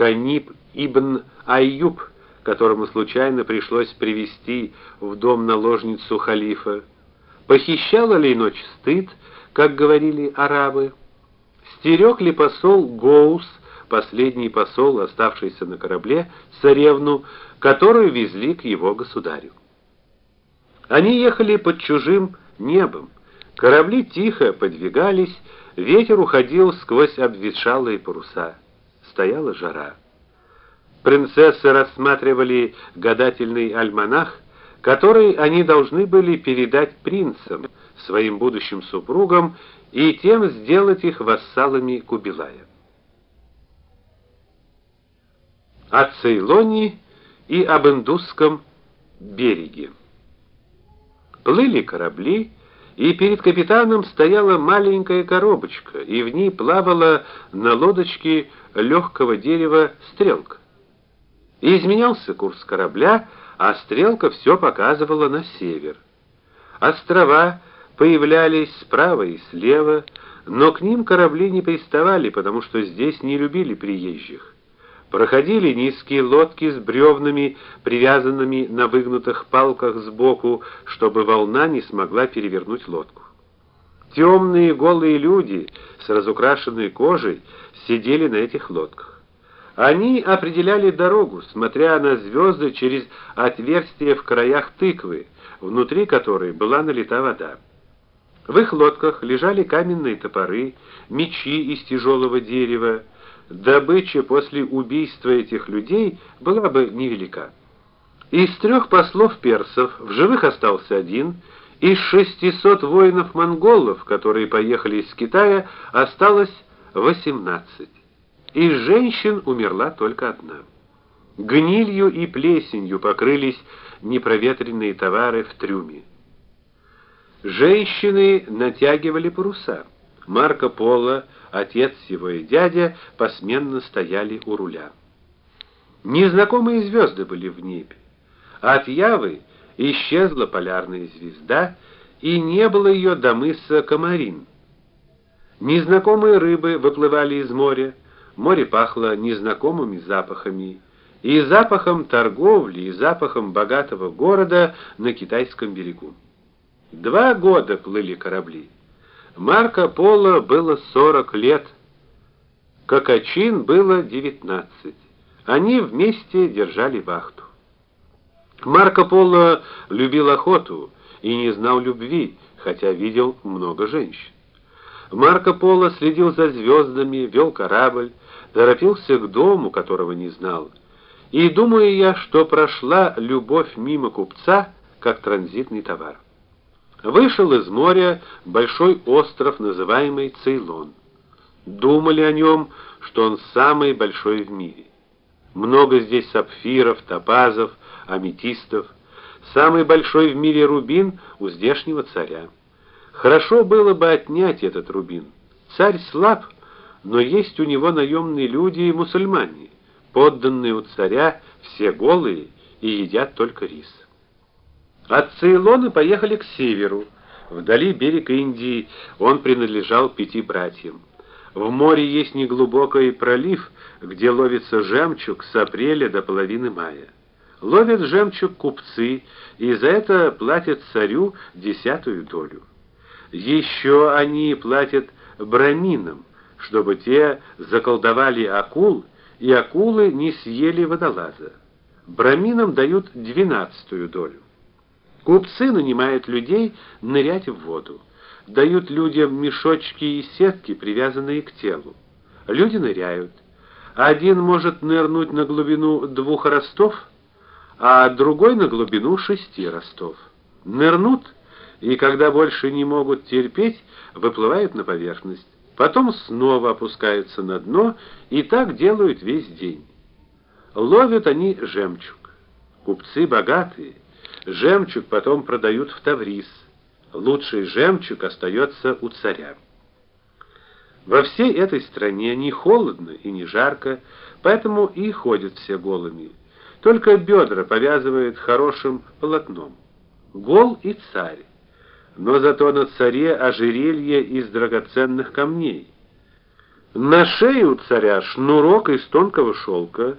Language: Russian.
Каниб ибн Айюб, которому случайно пришлось привести в дом наложницу халифа. Похищала ли ночь стыд, как говорили арабы? Стерег ли посол Гоус, последний посол, оставшийся на корабле, царевну, которую везли к его государю? Они ехали под чужим небом. Корабли тихо подвигались, ветер уходил сквозь обветшалые паруса. Стояла жара. Принцессы рассматривали гадательный альманах, который они должны были передать принцам, своим будущим супругам, и тем сделать их вассалами Кубилая. О Цейлоне и об Индусском береге. Плыли корабли, и перед капитаном стояла маленькая коробочка, и в ней плавала на лодочке легкого дерева стрелка. И изменялся курс корабля, а стрелка все показывала на север. Острова появлялись справа и слева, но к ним корабли не приставали, потому что здесь не любили приезжих. Проходили низкие лодки с бревнами, привязанными на выгнутых палках сбоку, чтобы волна не смогла перевернуть лодку. Темные голые люди с разукрашенной кожей сидели на этих лодках. Они определяли дорогу, смотря на звезды через отверстия в краях тыквы, внутри которой была налита вода. В их лодках лежали каменные топоры, мечи из тяжелого дерева, добыча после убийства этих людей была бы невелика. Из трех послов персов в живых остался один, из шестисот воинов-монголов, которые поехали из Китая, осталось восемнадцать. Из женщин умерла только одна. Гнилью и плесенью покрылись непроветренные товары в трюме. Женщины натягивали паруса. Марко Поло отец его и дядя посменно стояли у руля. Незнакомые звезды были в небе. От Явы исчезла полярная звезда, и не было ее до мыса Комарин. Незнакомые рыбы выплывали из моря, море пахло незнакомыми запахами, и запахом торговли, и запахом богатого города на китайском берегу. Два года плыли корабли. Марко Поло было 40 лет, Кокачин было 19. Они вместе держали вахту. Марко Поло любил охоту и не знал любви, хотя видел много женщин. Марко Поло следил за звездами, вел корабль, торопился к дому, которого не знал. И думаю я, что прошла любовь мимо купца, как транзитный товар. Вышел из моря большой остров, называемый Цейлон. Думали о нем, что он самый большой в мире. Много здесь сапфиров, топазов, аметистов. Самый большой в мире рубин у здешнего царя. Хорошо было бы отнять этот рубин. Царь слаб, но есть у него наемные люди и мусульмане. Подданные у царя все голые и едят только рис. От Цейлона поехали к северу. Вдали берег Индии, он принадлежал пяти братьям. В море есть неглубокий пролив, где ловится жемчуг с апреля до половины мая. Ловят жемчуг купцы, и за это платят царю десятую долю. Еще они платят браминам, чтобы те заколдовали акул, и акулы не съели водолаза. Браминам дают двенадцатую долю. Купцы нанимают людей нырять в воду. Дают людям мешочки и сетки, привязанные к телу. Люди ныряют. Один может нырнуть на глубину двух ростов, а другой на глубину шести ростов. Нырнут, и когда больше не могут терпеть, выплывают на поверхность. Потом снова опускаются на дно, и так делают весь день. Ловят они жемчуг. Купцы богатые, Жемчуг потом продают в Таврис. Лучший жемчуг остается у царя. Во всей этой стране не холодно и не жарко, поэтому и ходят все голыми. Только бедра повязывают хорошим полотном. Гол и царь. Но зато на царе ожерелье из драгоценных камней. На шее у царя шнурок из тонкого шелка,